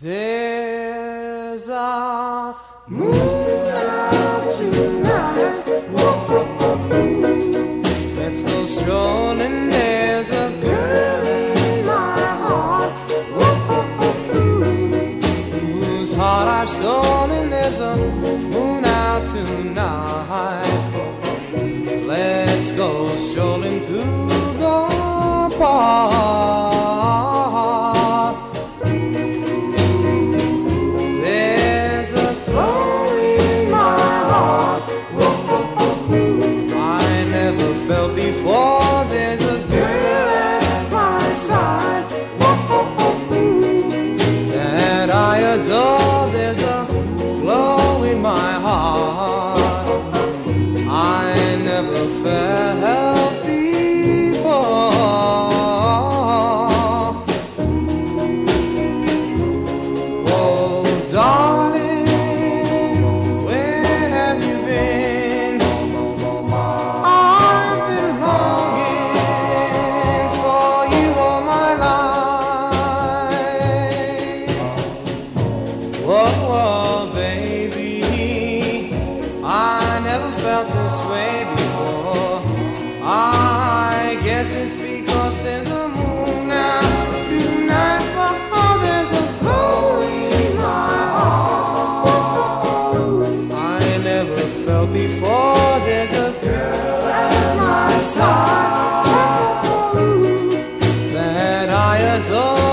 There's a moon out tonight. Let's go strolling. There's a girl in my heart. Whose heart I've stolen. There's a moon out tonight. Let's go strolling through the park. Felt before. Whoa, whoa, baby, I never felt this way before. I guess it's because there's a moon now tonight. Oh, there's a glow in my heart. I never felt before. There's a girl at my side that I adore.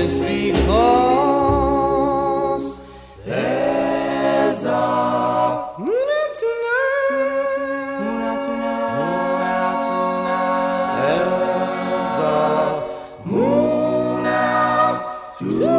it's because there's a moon out tonight. Moon out tonight. Moon out tonight. There's a moon out tonight.